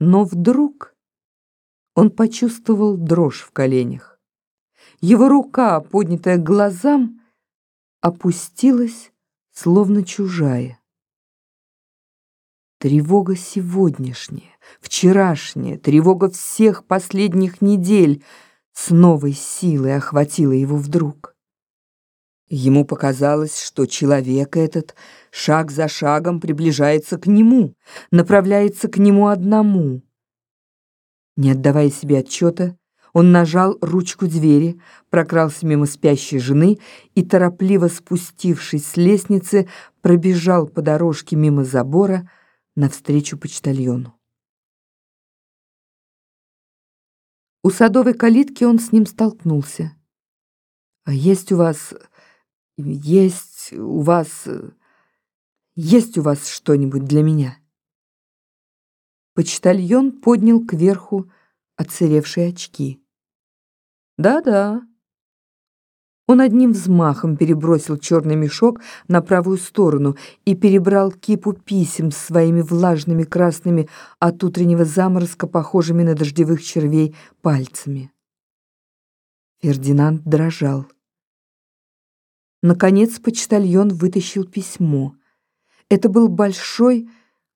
Но вдруг он почувствовал дрожь в коленях. Его рука, поднятая к глазам, опустилась, словно чужая. Тревога сегодняшняя, вчерашняя, тревога всех последних недель с новой силой охватила его вдруг. Ему показалось, что человек этот шаг за шагом приближается к нему, направляется к нему одному. Не отдавая себе отчета, он нажал ручку двери, прокрался мимо спящей жены и, торопливо спустившись с лестницы, пробежал по дорожке мимо забора навстречу почтальону. У садовой калитки он с ним столкнулся. «А есть у вас есть у вас... Есть у вас что-нибудь для меня?» Почтальон поднял кверху отсыревшие очки. «Да-да». Он одним взмахом перебросил черный мешок на правую сторону и перебрал кипу писем своими влажными красными от утреннего заморозка, похожими на дождевых червей, пальцами. Фердинанд дрожал. Наконец почтальон вытащил письмо. Это был большой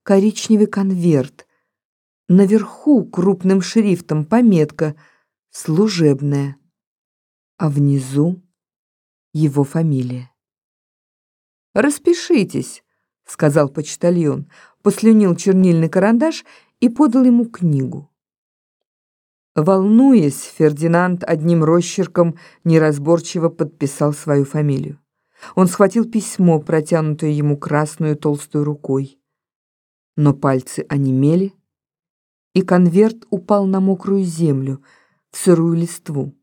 коричневый конверт. Наверху крупным шрифтом пометка «Служебная», а внизу его фамилия. «Распишитесь», — сказал почтальон, послюнил чернильный карандаш и подал ему книгу. Волнуясь, Фердинанд одним росчерком неразборчиво подписал свою фамилию. Он схватил письмо, протянутое ему красную толстой рукой. Но пальцы онемели, и конверт упал на мокрую землю, в сырую листву.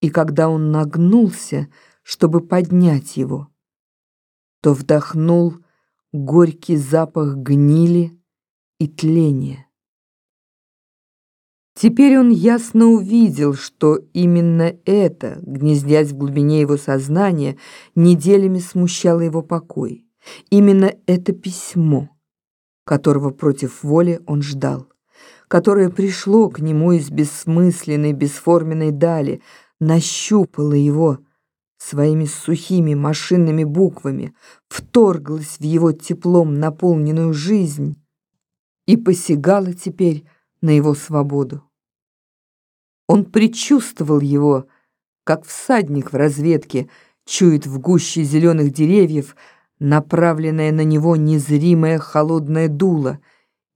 И когда он нагнулся, чтобы поднять его, то вдохнул горький запах гнили и тления. Теперь он ясно увидел, что именно это, гнездясь в глубине его сознания, неделями смущало его покой. Именно это письмо, которого против воли он ждал, которое пришло к нему из бессмысленной, бесформенной дали, нащупало его своими сухими машинными буквами, вторглось в его теплом наполненную жизнь и посягало теперь на его свободу. Он предчувствовал его, как всадник в разведке чует в гуще зеленых деревьев направленное на него незримое холодное дуло,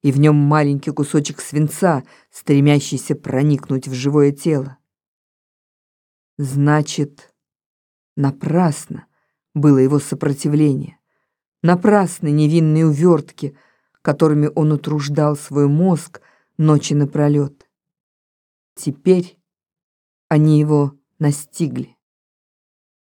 и в нем маленький кусочек свинца, стремящийся проникнуть в живое тело. Значит, напрасно было его сопротивление, напрасны невинные увертки, которыми он утруждал свой мозг ночи напролет. Теперь они его настигли.